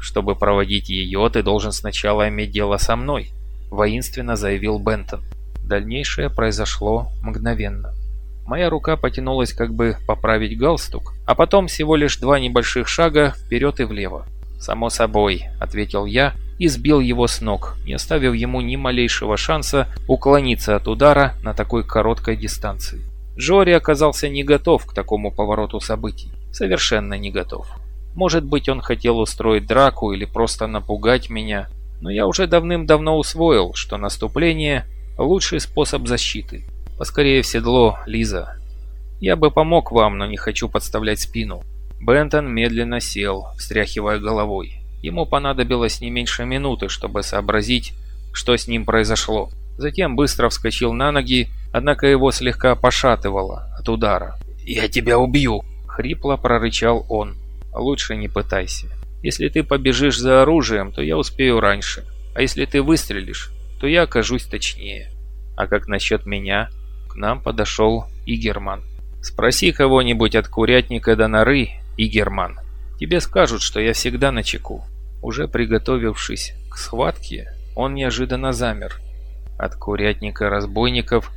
Чтобы проводить ее, ты должен сначала иметь дело со мной», — воинственно заявил Бентон. Дальнейшее произошло мгновенно. Моя рука потянулась как бы поправить галстук, а потом всего лишь два небольших шага вперед и влево. «Само собой», — ответил я и сбил его с ног, не оставив ему ни малейшего шанса уклониться от удара на такой короткой дистанции. Джори оказался не готов к такому повороту событий. Совершенно не готов. Может быть, он хотел устроить драку или просто напугать меня, но я уже давным-давно усвоил, что наступление – лучший способ защиты. Поскорее в седло, Лиза. Я бы помог вам, но не хочу подставлять спину. Бентон медленно сел, встряхивая головой. Ему понадобилось не меньше минуты, чтобы сообразить, что с ним произошло. Затем быстро вскочил на ноги, однако его слегка пошатывало от удара. «Я тебя убью!» — хрипло прорычал он. «Лучше не пытайся. Если ты побежишь за оружием, то я успею раньше. А если ты выстрелишь, то я окажусь точнее. А как насчет меня?» К нам подошел Игерман. «Спроси кого-нибудь от курятника до норы, Игерман. Тебе скажут, что я всегда на чеку». Уже приготовившись к схватке, он неожиданно замер. От курятника разбойников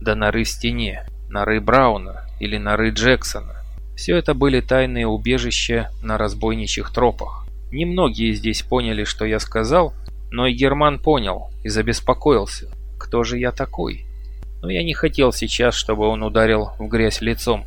до норы в стене, норы Брауна или норы Джексона. Все это были тайные убежища на разбойничьих тропах. Немногие здесь поняли, что я сказал, но и Герман понял и забеспокоился. Кто же я такой? Но я не хотел сейчас, чтобы он ударил в грязь лицом.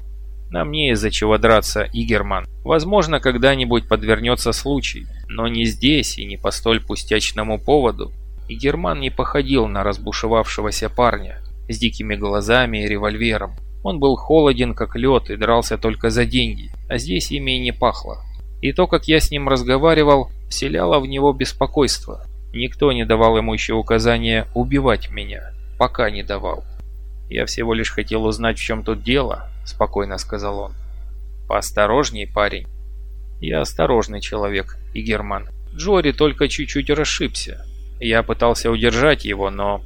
Нам не из-за чего драться, Игерман. Возможно, когда-нибудь подвернется случай, но не здесь и не по столь пустячному поводу. И Герман не походил на разбушевавшегося парня с дикими глазами и револьвером. Он был холоден, как лед, и дрался только за деньги, а здесь ими и не пахло. И то, как я с ним разговаривал, вселяло в него беспокойство. Никто не давал ему еще указания убивать меня, пока не давал. «Я всего лишь хотел узнать, в чем тут дело», — спокойно сказал он. «Поосторожней, парень». «Я осторожный человек, и Герман. Джори только чуть-чуть расшибся. Я пытался удержать его, но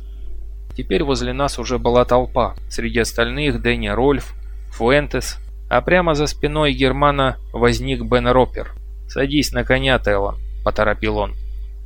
Теперь возле нас уже была толпа. Среди остальных Дэнни Рольф, Фуэнтес, а прямо за спиной Германа возник Бен Ропер. «Садись на коня, Теллан», – поторопил он.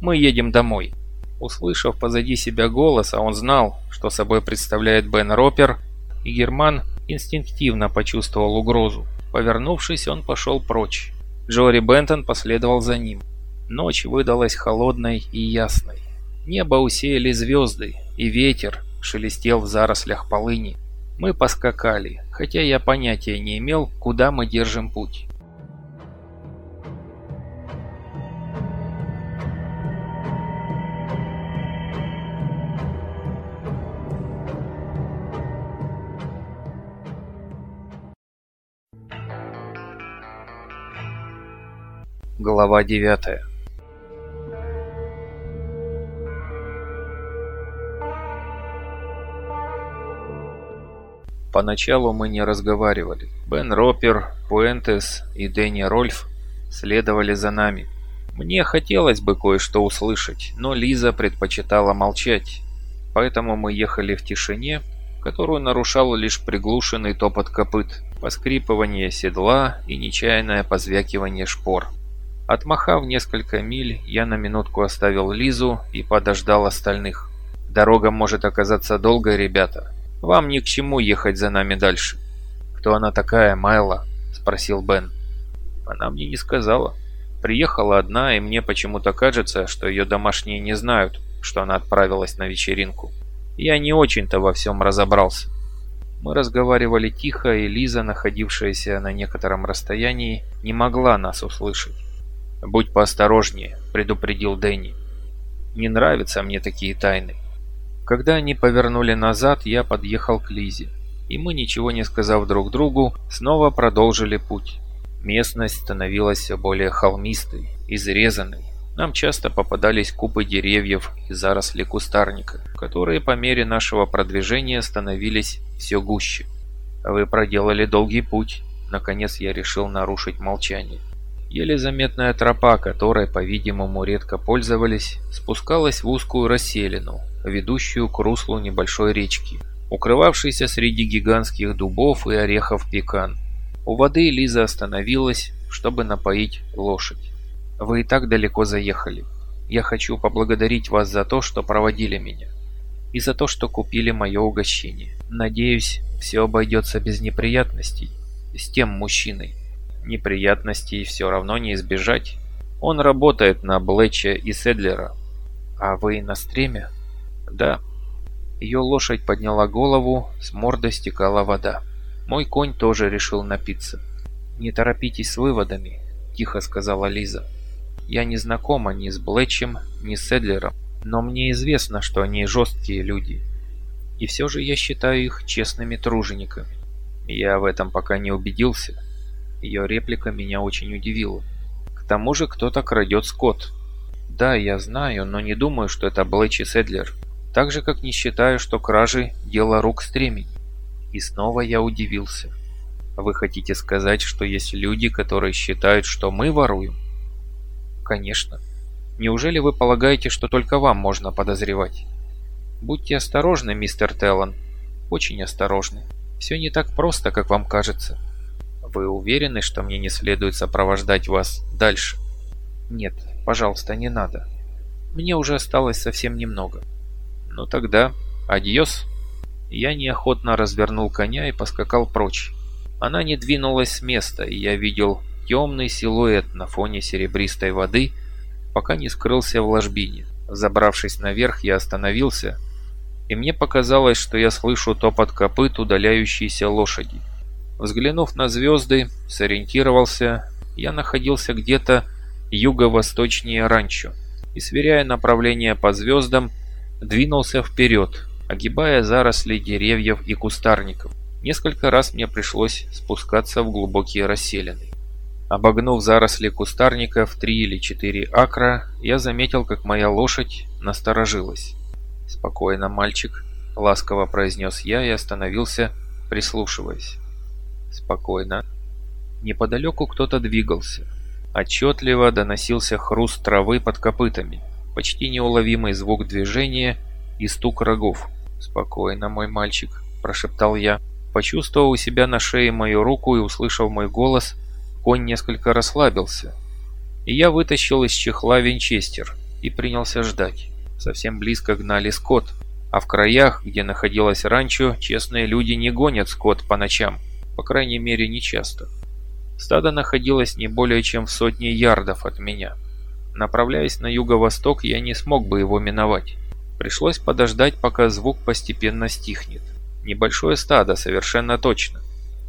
«Мы едем домой». Услышав позади себя голос, а он знал, что собой представляет Бен Ропер, и Герман инстинктивно почувствовал угрозу. Повернувшись, он пошел прочь. Джори Бентон последовал за ним. Ночь выдалась холодной и ясной. Небо усеяли звезды, и ветер шелестел в зарослях полыни. Мы поскакали, хотя я понятия не имел, куда мы держим путь. Глава девятая Поначалу мы не разговаривали. Бен Ропер, Пуэнтес и Дэнни Рольф следовали за нами. Мне хотелось бы кое-что услышать, но Лиза предпочитала молчать. Поэтому мы ехали в тишине, которую нарушал лишь приглушенный топот копыт, поскрипывание седла и нечаянное позвякивание шпор. Отмахав несколько миль, я на минутку оставил Лизу и подождал остальных. Дорога может оказаться долгой, ребята. Вам ни к чему ехать за нами дальше. Кто она такая, Майла? Спросил Бен. Она мне не сказала. Приехала одна, и мне почему-то кажется, что ее домашние не знают, что она отправилась на вечеринку. Я не очень-то во всем разобрался. Мы разговаривали тихо, и Лиза, находившаяся на некотором расстоянии, не могла нас услышать. «Будь поосторожнее», — предупредил Дэнни. «Не нравятся мне такие тайны. Когда они повернули назад, я подъехал к Лизе, и мы, ничего не сказав друг другу, снова продолжили путь. Местность становилась все более холмистой, изрезанной. Нам часто попадались купы деревьев и заросли кустарника, которые по мере нашего продвижения становились все гуще. Вы проделали долгий путь. Наконец я решил нарушить молчание. Еле заметная тропа, которой, по-видимому, редко пользовались, спускалась в узкую расселину, ведущую к руслу небольшой речки, укрывавшейся среди гигантских дубов и орехов пекан. У воды Лиза остановилась, чтобы напоить лошадь. Вы и так далеко заехали. Я хочу поблагодарить вас за то, что проводили меня. И за то, что купили мое угощение. Надеюсь, все обойдется без неприятностей. С тем мужчиной. Неприятностей все равно не избежать. Он работает на Блэча и Седлера. А вы на стреме? Да. Ее лошадь подняла голову, с морды стекала вода. Мой конь тоже решил напиться. «Не торопитесь с выводами», – тихо сказала Лиза. «Я не знакома ни с Блэчем, ни с Седлером, но мне известно, что они жесткие люди. И все же я считаю их честными тружениками. Я в этом пока не убедился». Ее реплика меня очень удивила. «К тому же кто-то крадет скот». «Да, я знаю, но не думаю, что это Блэч и Седлер. Так же, как не считаю, что кражи – дело рук стремень». И снова я удивился. Вы хотите сказать, что есть люди, которые считают, что мы воруем? Конечно. Неужели вы полагаете, что только вам можно подозревать? Будьте осторожны, мистер Теллан. Очень осторожны. Все не так просто, как вам кажется. Вы уверены, что мне не следует сопровождать вас дальше? Нет, пожалуйста, не надо. Мне уже осталось совсем немного. Ну тогда, адьос. Я неохотно развернул коня и поскакал прочь. Она не двинулась с места, и я видел темный силуэт на фоне серебристой воды, пока не скрылся в ложбине. Забравшись наверх, я остановился, и мне показалось, что я слышу топот копыт удаляющейся лошади. Взглянув на звезды, сориентировался, я находился где-то юго-восточнее ранчо, и, сверяя направление по звездам, двинулся вперед, огибая заросли деревьев и кустарников. Несколько раз мне пришлось спускаться в глубокие расселины. Обогнув заросли кустарника в три или четыре акра, я заметил, как моя лошадь насторожилась. «Спокойно, мальчик», — ласково произнес я и остановился, прислушиваясь. «Спокойно». Неподалеку кто-то двигался. Отчетливо доносился хруст травы под копытами, почти неуловимый звук движения и стук рогов. «Спокойно, мой мальчик», – прошептал я. Почувствовав у себя на шее мою руку и услышав мой голос, конь несколько расслабился. И я вытащил из чехла винчестер и принялся ждать. Совсем близко гнали скот, а в краях, где находилось ранчо, честные люди не гонят скот по ночам, по крайней мере не часто. Стадо находилось не более чем в сотне ярдов от меня. Направляясь на юго-восток, я не смог бы его миновать. Пришлось подождать, пока звук постепенно стихнет. Небольшое стадо, совершенно точно.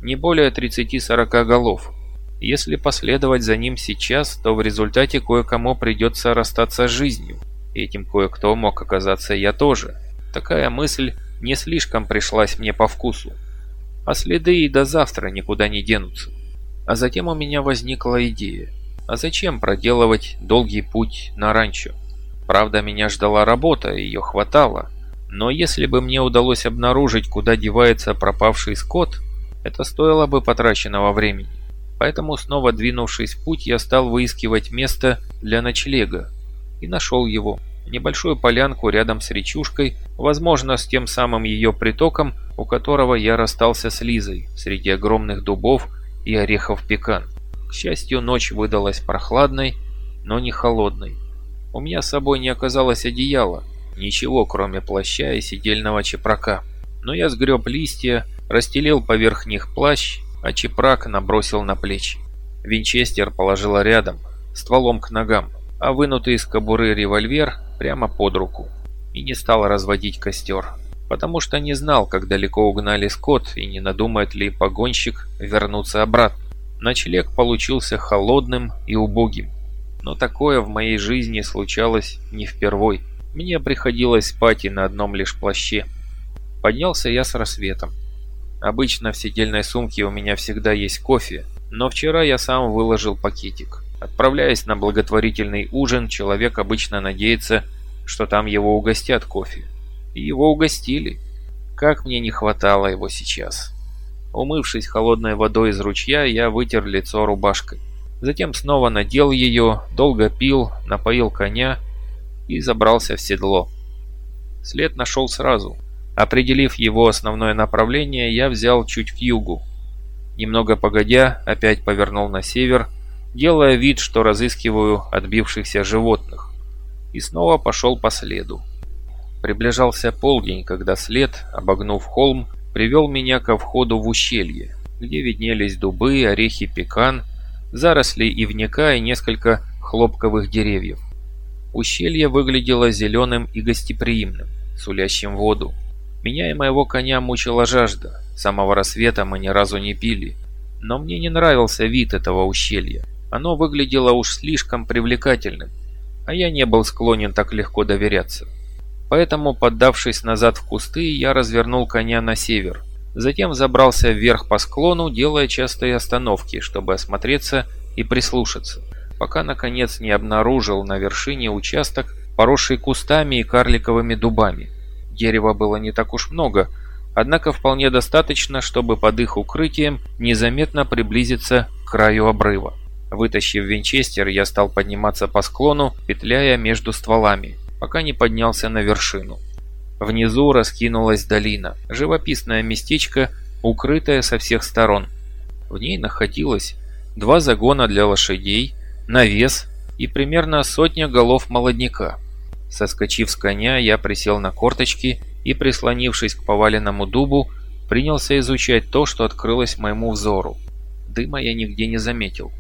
Не более 30-40 голов. Если последовать за ним сейчас, то в результате кое-кому придется расстаться с жизнью. Этим кое-кто мог оказаться я тоже. Такая мысль не слишком пришлась мне по вкусу. А следы и до завтра никуда не денутся. А затем у меня возникла идея. А зачем проделывать долгий путь на ранчо? Правда, меня ждала работа, ее хватало. Но если бы мне удалось обнаружить, куда девается пропавший скот, это стоило бы потраченного времени. Поэтому, снова двинувшись в путь, я стал выискивать место для ночлега. И нашел его. Небольшую полянку рядом с речушкой, возможно, с тем самым ее притоком, у которого я расстался с Лизой, среди огромных дубов и орехов пекан. К счастью, ночь выдалась прохладной, но не холодной. У меня с собой не оказалось одеяла, ничего кроме плаща и сидельного чепрака. Но я сгреб листья, расстелил поверх них плащ, а чепрак набросил на плечи. Винчестер положила рядом, стволом к ногам, а вынутый из кобуры револьвер прямо под руку. И не стал разводить костер, потому что не знал, как далеко угнали скот и не надумает ли погонщик вернуться обратно. Ночлег получился холодным и убогим. Но такое в моей жизни случалось не впервой. Мне приходилось спать и на одном лишь плаще. Поднялся я с рассветом. Обычно в сидельной сумке у меня всегда есть кофе, но вчера я сам выложил пакетик. Отправляясь на благотворительный ужин, человек обычно надеется, что там его угостят кофе. И его угостили. Как мне не хватало его сейчас. Умывшись холодной водой из ручья, я вытер лицо рубашкой. Затем снова надел ее, долго пил, напоил коня и забрался в седло. След нашел сразу. Определив его основное направление, я взял чуть к югу. Немного погодя, опять повернул на север делая вид, что разыскиваю отбившихся животных. И снова пошел по следу. Приближался полдень, когда след, обогнув холм, привел меня ко входу в ущелье, где виднелись дубы, орехи пекан, заросли ивника и несколько хлопковых деревьев. Ущелье выглядело зеленым и гостеприимным, сулящим воду. Меня и моего коня мучила жажда. С самого рассвета мы ни разу не пили. Но мне не нравился вид этого ущелья. Оно выглядело уж слишком привлекательным, а я не был склонен так легко доверяться. Поэтому, поддавшись назад в кусты, я развернул коня на север. Затем забрался вверх по склону, делая частые остановки, чтобы осмотреться и прислушаться, пока наконец не обнаружил на вершине участок, поросший кустами и карликовыми дубами. Дерева было не так уж много, однако вполне достаточно, чтобы под их укрытием незаметно приблизиться к краю обрыва. Вытащив винчестер, я стал подниматься по склону, петляя между стволами, пока не поднялся на вершину. Внизу раскинулась долина, живописное местечко, укрытое со всех сторон. В ней находилось два загона для лошадей, навес и примерно сотня голов молодняка. Соскочив с коня, я присел на корточки и, прислонившись к поваленному дубу, принялся изучать то, что открылось моему взору. Дыма я нигде не заметил.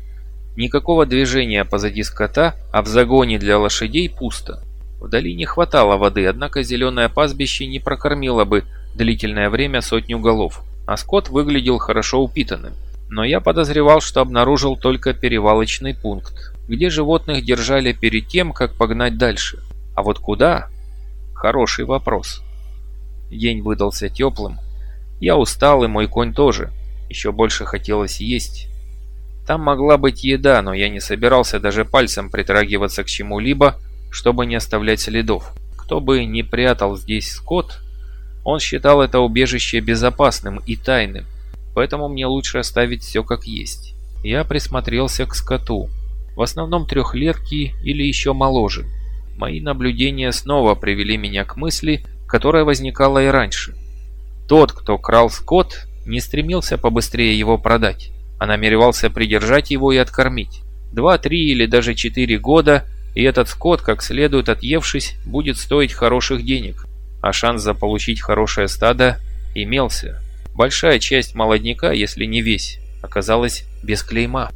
Никакого движения позади скота, а в загоне для лошадей пусто. В долине хватало воды, однако зеленое пастбище не прокормило бы длительное время сотню голов, а скот выглядел хорошо упитанным. Но я подозревал, что обнаружил только перевалочный пункт, где животных держали перед тем, как погнать дальше. А вот куда? Хороший вопрос. День выдался теплым. Я устал, и мой конь тоже. Еще больше хотелось есть. Там могла быть еда, но я не собирался даже пальцем притрагиваться к чему-либо, чтобы не оставлять следов. Кто бы ни прятал здесь скот, он считал это убежище безопасным и тайным, поэтому мне лучше оставить все как есть. Я присмотрелся к скоту. В основном трехлетки или еще моложе. Мои наблюдения снова привели меня к мысли, которая возникала и раньше. Тот, кто крал скот, не стремился побыстрее его продать а намеревался придержать его и откормить. Два, три или даже четыре года, и этот скот, как следует отъевшись, будет стоить хороших денег. А шанс заполучить хорошее стадо имелся. Большая часть молодняка, если не весь, оказалась без клейма.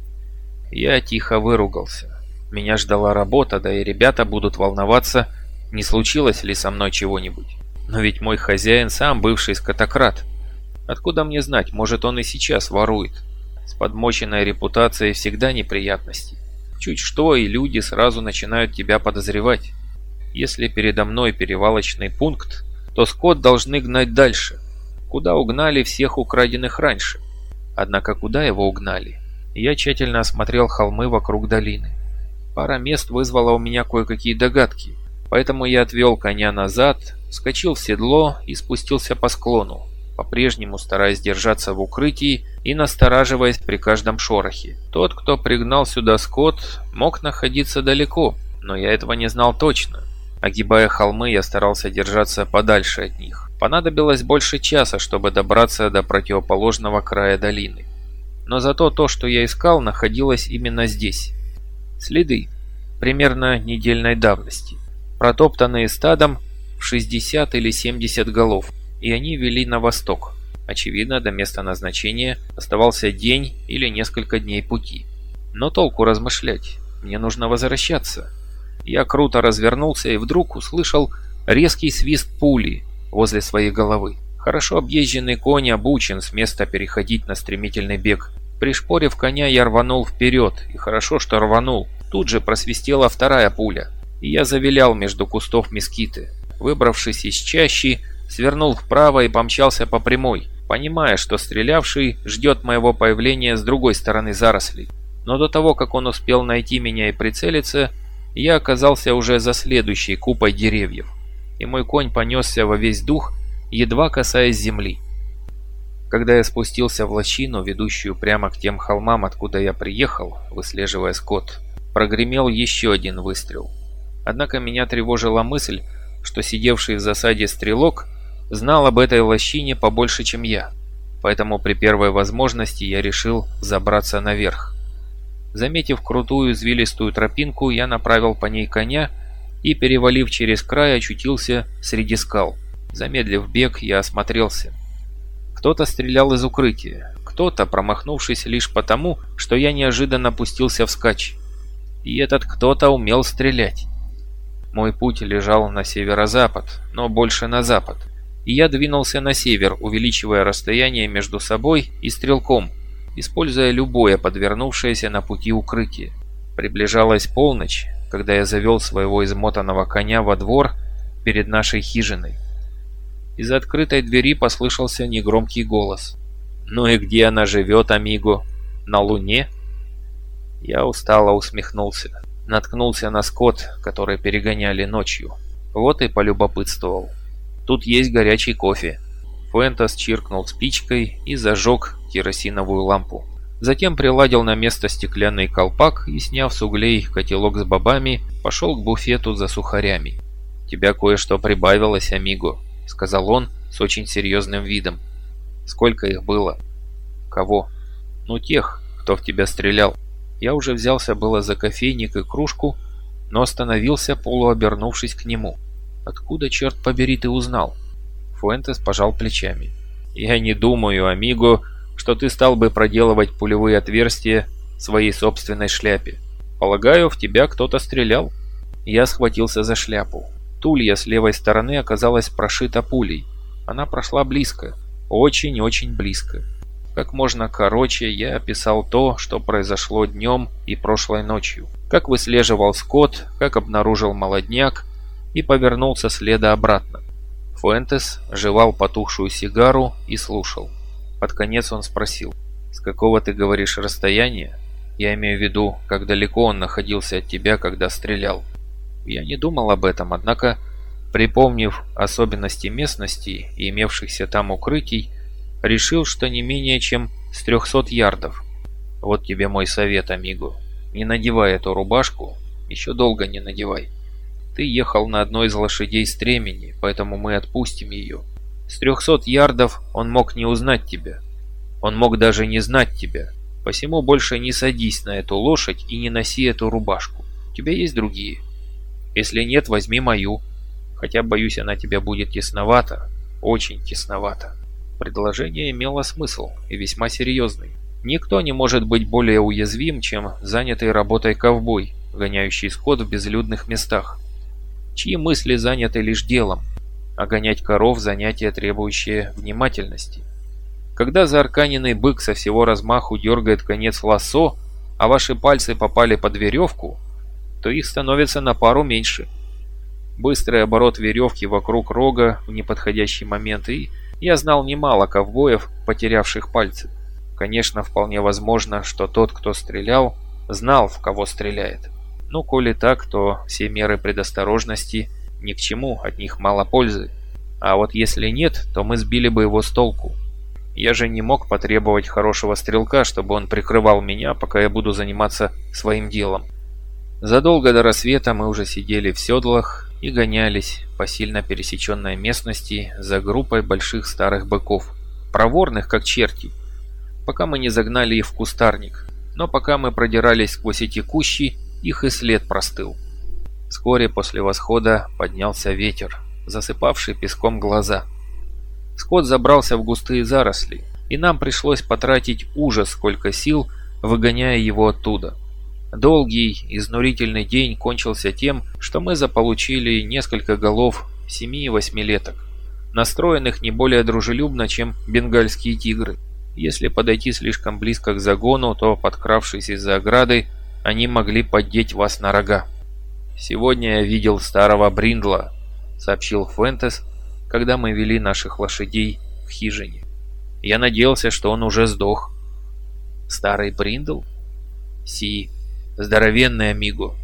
Я тихо выругался. Меня ждала работа, да и ребята будут волноваться, не случилось ли со мной чего-нибудь. Но ведь мой хозяин сам бывший скотократ. Откуда мне знать, может он и сейчас ворует. С подмоченной репутацией всегда неприятности. Чуть что, и люди сразу начинают тебя подозревать. Если передо мной перевалочный пункт, то скот должны гнать дальше, куда угнали всех украденных раньше. Однако куда его угнали? Я тщательно осмотрел холмы вокруг долины. Пара мест вызвала у меня кое-какие догадки, поэтому я отвел коня назад, вскочил в седло и спустился по склону, по-прежнему стараясь держаться в укрытии и настораживаясь при каждом шорохе. Тот, кто пригнал сюда скот, мог находиться далеко, но я этого не знал точно. Огибая холмы, я старался держаться подальше от них. Понадобилось больше часа, чтобы добраться до противоположного края долины. Но зато то, что я искал, находилось именно здесь. Следы, примерно недельной давности, протоптанные стадом в 60 или 70 голов и они вели на восток. Очевидно, до места назначения оставался день или несколько дней пути. Но толку размышлять, мне нужно возвращаться. Я круто развернулся и вдруг услышал резкий свист пули возле своей головы. Хорошо объезженный конь обучен с места переходить на стремительный бег. Пришпорив коня, я рванул вперед, и хорошо, что рванул. Тут же просвистела вторая пуля, и я завилял между кустов мескиты. Выбравшись из чащи, свернул вправо и помчался по прямой, понимая, что стрелявший ждет моего появления с другой стороны зарослей. Но до того, как он успел найти меня и прицелиться, я оказался уже за следующей купой деревьев, и мой конь понесся во весь дух, едва касаясь земли. Когда я спустился в лощину, ведущую прямо к тем холмам, откуда я приехал, выслеживая скот, прогремел еще один выстрел. Однако меня тревожила мысль, что сидевший в засаде стрелок знал об этой лощине побольше, чем я, поэтому при первой возможности я решил забраться наверх. Заметив крутую извилистую тропинку, я направил по ней коня и, перевалив через край, очутился среди скал. Замедлив бег, я осмотрелся. Кто-то стрелял из укрытия, кто-то, промахнувшись лишь потому, что я неожиданно пустился вскачь. И этот кто-то умел стрелять. Мой путь лежал на северо-запад, но больше на запад. И я двинулся на север, увеличивая расстояние между собой и стрелком, используя любое подвернувшееся на пути укрытие. Приближалась полночь, когда я завел своего измотанного коня во двор перед нашей хижиной. Из открытой двери послышался негромкий голос. «Ну и где она живет, Амиго? На Луне?» Я устало усмехнулся. Наткнулся на скот, который перегоняли ночью. Вот и полюбопытствовал. Тут есть горячий кофе. Фуэнтес чиркнул спичкой и зажег керосиновую лампу. Затем приладил на место стеклянный колпак и, сняв с углей котелок с бобами, пошел к буфету за сухарями. «Тебя кое-что прибавилось, Амиго», — сказал он с очень серьезным видом. «Сколько их было?» «Кого?» «Ну, тех, кто в тебя стрелял». Я уже взялся было за кофейник и кружку, но остановился, полуобернувшись к нему. «Откуда, черт побери, ты узнал?» Фуэнтес пожал плечами. «Я не думаю, Амиго, что ты стал бы проделывать пулевые отверстия в своей собственной шляпе. Полагаю, в тебя кто-то стрелял?» Я схватился за шляпу. Тулья с левой стороны оказалась прошита пулей. Она прошла близко, очень-очень близко. Как можно короче я описал то, что произошло днем и прошлой ночью. Как выслеживал скот, как обнаружил молодняк и повернулся следа обратно. Фуэнтес жевал потухшую сигару и слушал. Под конец он спросил, «С какого ты говоришь расстояния? Я имею в виду, как далеко он находился от тебя, когда стрелял». Я не думал об этом, однако, припомнив особенности местности и имевшихся там укрытий, решил, что не менее чем с 300 ярдов. Вот тебе мой совет, Амиго. Не надевай эту рубашку, еще долго не надевай. Ты ехал на одной из лошадей стремени, поэтому мы отпустим ее. С трехсот ярдов он мог не узнать тебя. Он мог даже не знать тебя. Посему больше не садись на эту лошадь и не носи эту рубашку. У тебя есть другие? Если нет, возьми мою. Хотя, боюсь, она тебе будет тесновата. Очень тесновата. Предложение имело смысл и весьма серьезный. Никто не может быть более уязвим, чем занятый работой ковбой, гоняющий скот в безлюдных местах, чьи мысли заняты лишь делом, а гонять коров – занятие, требующее внимательности. Когда заарканенный бык со всего размаху дергает конец лассо, а ваши пальцы попали под веревку, то их становится на пару меньше. Быстрый оборот веревки вокруг рога в неподходящий момент, и я знал немало ковбоев, потерявших пальцы. Конечно, вполне возможно, что тот, кто стрелял, знал, в кого стреляет. Ну, коли так, то все меры предосторожности ни к чему, от них мало пользы. А вот если нет, то мы сбили бы его с толку. Я же не мог потребовать хорошего стрелка, чтобы он прикрывал меня, пока я буду заниматься своим делом. Задолго до рассвета мы уже сидели в седлах и гонялись по сильно пересеченной местности за группой больших старых быков, проворных как черти, пока мы не загнали их в кустарник. Но пока мы продирались сквозь эти кущи, их и след простыл. Вскоре после восхода поднялся ветер, засыпавший песком глаза. Скот забрался в густые заросли, и нам пришлось потратить ужас сколько сил, выгоняя его оттуда. Долгий, изнурительный день кончился тем, что мы заполучили несколько голов семи-восьмилеток, настроенных не более дружелюбно, чем бенгальские тигры. Если подойти слишком близко к загону, то, подкравшись из-за ограды, они могли поддеть вас на рога. «Сегодня я видел старого Бриндла», — сообщил Фуэнтес, когда мы вели наших лошадей в хижине. «Я надеялся, что он уже сдох». «Старый Бриндл?» «Си, здоровенный Амиго,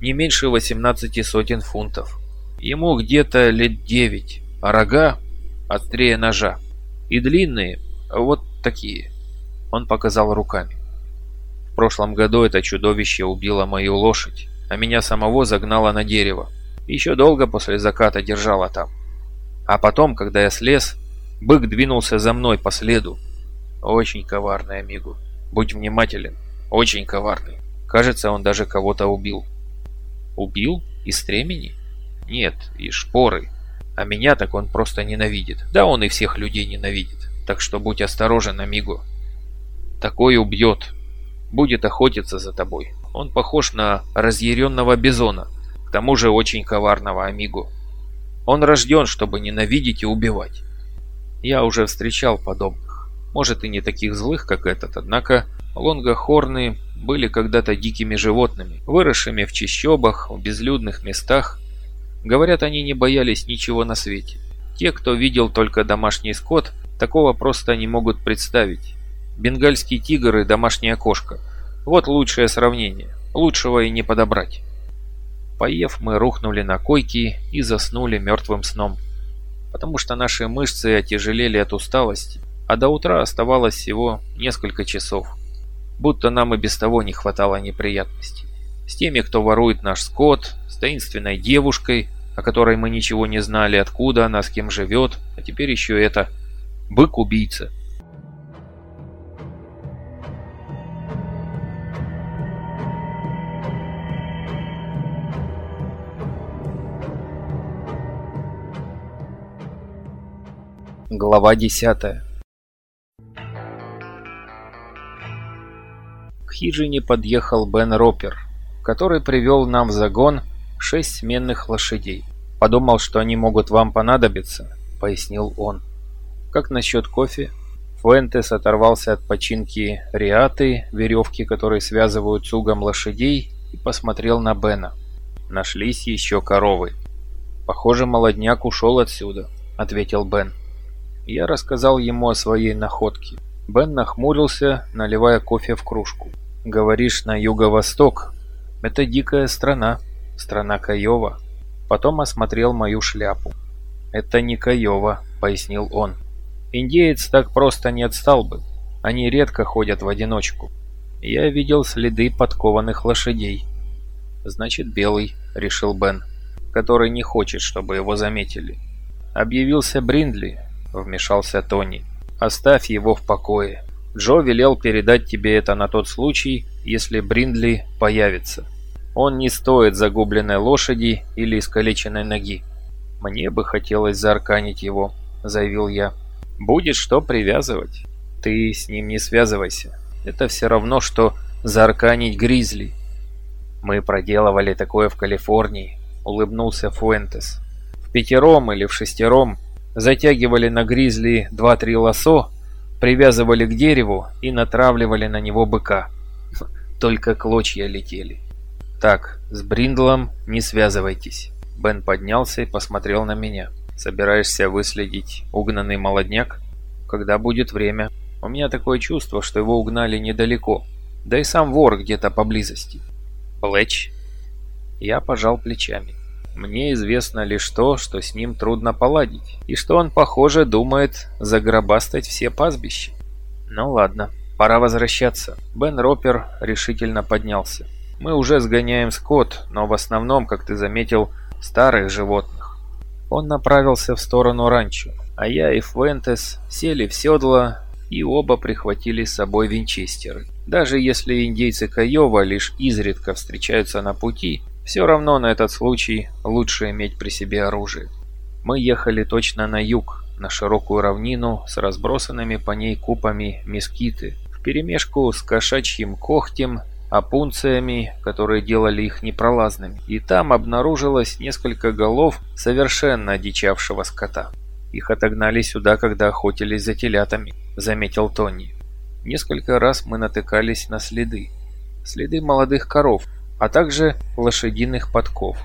не меньше 18 сотен фунтов. Ему где-то лет 9, а рога острее ножа. И длинные, вот такие». Он показал руками. В прошлом году это чудовище убило мою лошадь а меня самого загнало на дерево. Еще долго после заката держало там. А потом, когда я слез, бык двинулся за мной по следу. Очень коварный, Амигу. Будь внимателен. Очень коварный. Кажется, он даже кого-то убил. Убил? Из стремени? Нет, из шпоры. А меня так он просто ненавидит. Да он и всех людей ненавидит. Так что будь осторожен, Амиго. Такой убьет. Будет охотиться за тобой. Он похож на разъяренного бизона. К тому же очень коварного Амиго. Он рожден, чтобы ненавидеть и убивать. Я уже встречал подобных. Может и не таких злых, как этот, однако лонгохорны были когда-то дикими животными, выросшими в чащобах, в безлюдных местах. Говорят, они не боялись ничего на свете. Те, кто видел только домашний скот, такого просто не могут представить. Бенгальский тигр и домашняя кошка. Вот лучшее сравнение. Лучшего и не подобрать. Поев, мы рухнули на койки и заснули мертвым сном. Потому что наши мышцы отяжелели от усталости, а до утра оставалось всего несколько часов будто нам и без того не хватало неприятностей. С теми, кто ворует наш скот, с таинственной девушкой, о которой мы ничего не знали, откуда она, с кем живет, а теперь еще это бык-убийца. Глава десятая хижине подъехал Бен Ропер, который привел нам в загон шесть сменных лошадей. «Подумал, что они могут вам понадобиться», — пояснил он. «Как насчет кофе?» Фуэнтес оторвался от починки риаты, веревки, которые связывают цугом лошадей, и посмотрел на Бена. Нашлись еще коровы. «Похоже, молодняк ушел отсюда», — ответил Бен. Я рассказал ему о своей находке. Бен нахмурился, наливая кофе в кружку. Говоришь, на юго-восток. Это дикая страна, страна Каева. Потом осмотрел мою шляпу. Это не Каева, пояснил он. Индеец так просто не отстал бы. Они редко ходят в одиночку. Я видел следы подкованных лошадей. Значит, белый, решил Бен, который не хочет, чтобы его заметили. Объявился Бриндли, вмешался Тони. Оставь его в покое. Джо велел передать тебе это на тот случай, если Бриндли появится. Он не стоит загубленной лошади или искалеченной ноги. Мне бы хотелось заарканить его, заявил я. Будет что привязывать. Ты с ним не связывайся. Это все равно, что заарканить гризли. Мы проделывали такое в Калифорнии, улыбнулся Фуэнтес. В пятером или в шестером затягивали на гризли два-три лосо привязывали к дереву и натравливали на него быка. Только клочья летели. «Так, с Бриндлом не связывайтесь». Бен поднялся и посмотрел на меня. «Собираешься выследить угнанный молодняк? Когда будет время? У меня такое чувство, что его угнали недалеко. Да и сам вор где-то поблизости». «Блэч?» Я пожал плечами. Мне известно лишь то, что с ним трудно поладить, и что он, похоже, думает загробастать все пастбища. Ну ладно, пора возвращаться. Бен Ропер решительно поднялся. Мы уже сгоняем скот, но в основном, как ты заметил, старых животных. Он направился в сторону ранчо, а я и Фуэнтес сели в седло и оба прихватили с собой винчестеры. Даже если индейцы Каева лишь изредка встречаются на пути, все равно на этот случай лучше иметь при себе оружие. Мы ехали точно на юг, на широкую равнину с разбросанными по ней купами мескиты, вперемешку с кошачьим когтем, опунциями, которые делали их непролазными. И там обнаружилось несколько голов совершенно одичавшего скота. Их отогнали сюда, когда охотились за телятами, заметил Тони. Несколько раз мы натыкались на следы. Следы молодых коров, а также лошадиных подков.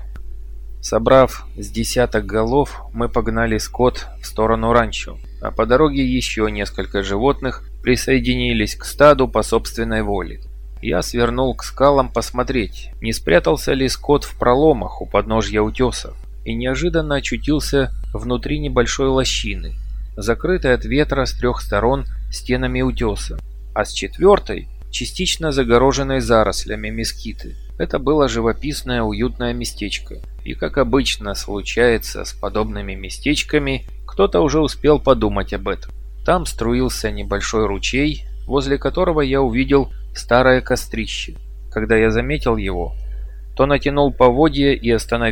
Собрав с десяток голов, мы погнали скот в сторону ранчо, а по дороге еще несколько животных присоединились к стаду по собственной воле. Я свернул к скалам посмотреть, не спрятался ли скот в проломах у подножья утеса, и неожиданно очутился внутри небольшой лощины, закрытой от ветра с трех сторон стенами утеса, а с четвертой частично загороженной зарослями мескиты. Это было живописное уютное местечко, и как обычно случается с подобными местечками, кто-то уже успел подумать об этом. Там струился небольшой ручей, возле которого я увидел старое кострище. когда я заметил его, то натянул поводья и остановил